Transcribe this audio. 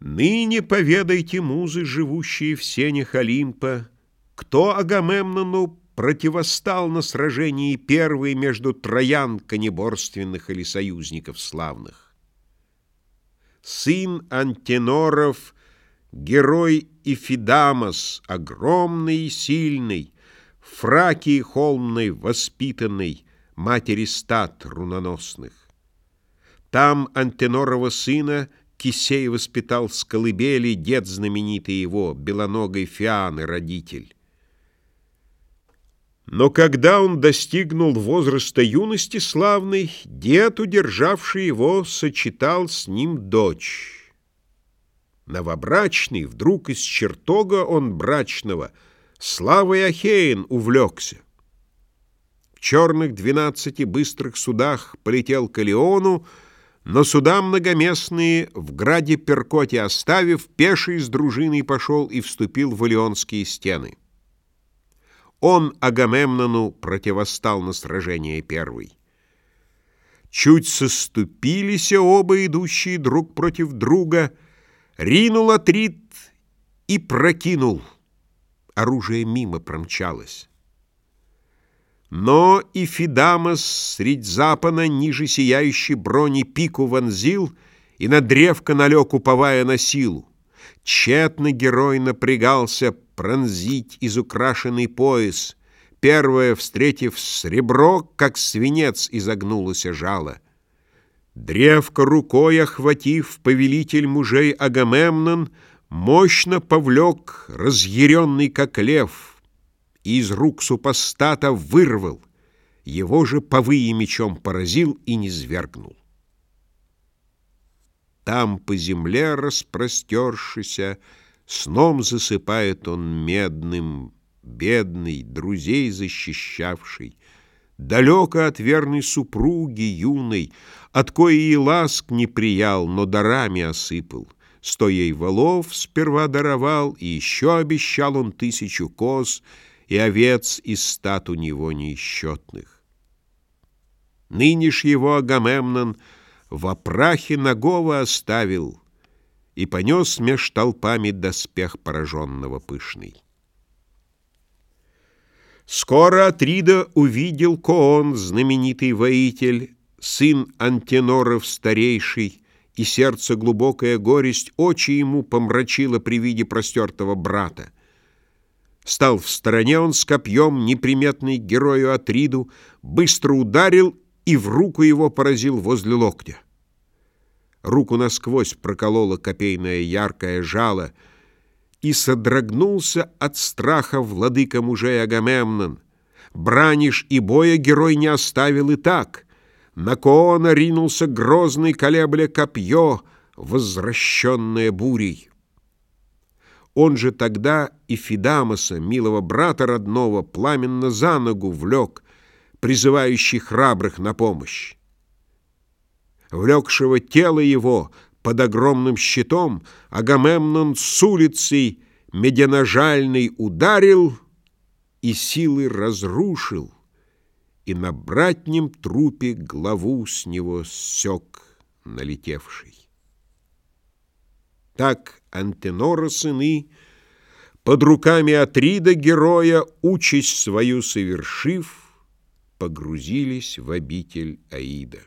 Ныне поведайте, музы, живущие в сенях Олимпа, Кто Агамемнону противостал на сражении первый Между троян конеборственных или союзников славных. Сын Антеноров, герой Ифидамос, огромный и сильный, Фракии холмной воспитанный, матери стат руноносных. Там Антенорова сына — Кисей воспитал с колыбели дед знаменитый его, белоногой Фианы, родитель. Но когда он достигнул возраста юности славной, дед, удержавший его, сочетал с ним дочь. Новобрачный вдруг из чертога он брачного славой Ахеин увлекся. В черных двенадцати быстрых судах полетел к Алиону, но суда многоместные в граде Перкоте оставив, пеший с дружиной пошел и вступил в Илионские стены. Он Агамемнону противостал на сражение первый. Чуть соступились оба идущие друг против друга, ринул Атрит и прокинул. Оружие мимо промчалось. Но и Фидамос средь запана ниже сияющей брони пику вонзил и на древко налег, уповая на силу. Тщетно герой напрягался пронзить изукрашенный пояс. Первое, встретив сребро, как свинец изогнулось жало. Древко рукой охватив, повелитель мужей Агамемнон мощно повлек, разъяренный, как лев — и из рук супостата вырвал, его же повые мечом поразил и не низвергнул. Там по земле распростершися, сном засыпает он медным, бедный, друзей защищавший, далеко от верной супруги юной, от коей и ласк не приял, но дарами осыпал. Сто ей волов сперва даровал, и еще обещал он тысячу коз — и овец из стат у него неисчетных. Ныне ж его Агамемнон в опрахе нагого оставил и понес меж толпами доспех пораженного пышный. Скоро Атрида увидел Коон, знаменитый воитель, сын Антеноров старейший, и сердце глубокая горесть очи ему помрачило при виде простертого брата. Стал в стороне он с копьем, неприметный герою Атриду, быстро ударил и в руку его поразил возле локтя. Руку насквозь прокололо копейное яркое жало, и содрогнулся от страха владыка мужей Агамемнон. Браниш и боя герой не оставил и так. На Коона ринулся грозный колебля копье, возвращенное бурей. Он же тогда и Фидамоса, милого брата родного, пламенно за ногу влек, призывающий храбрых на помощь. Влекшего тело его под огромным щитом Агамемнон с улицей меденожальной ударил и силы разрушил, и на братнем трупе главу с него сёк налетевший. Так Антенора сыны, под руками Атрида героя, участь свою совершив, погрузились в обитель Аида.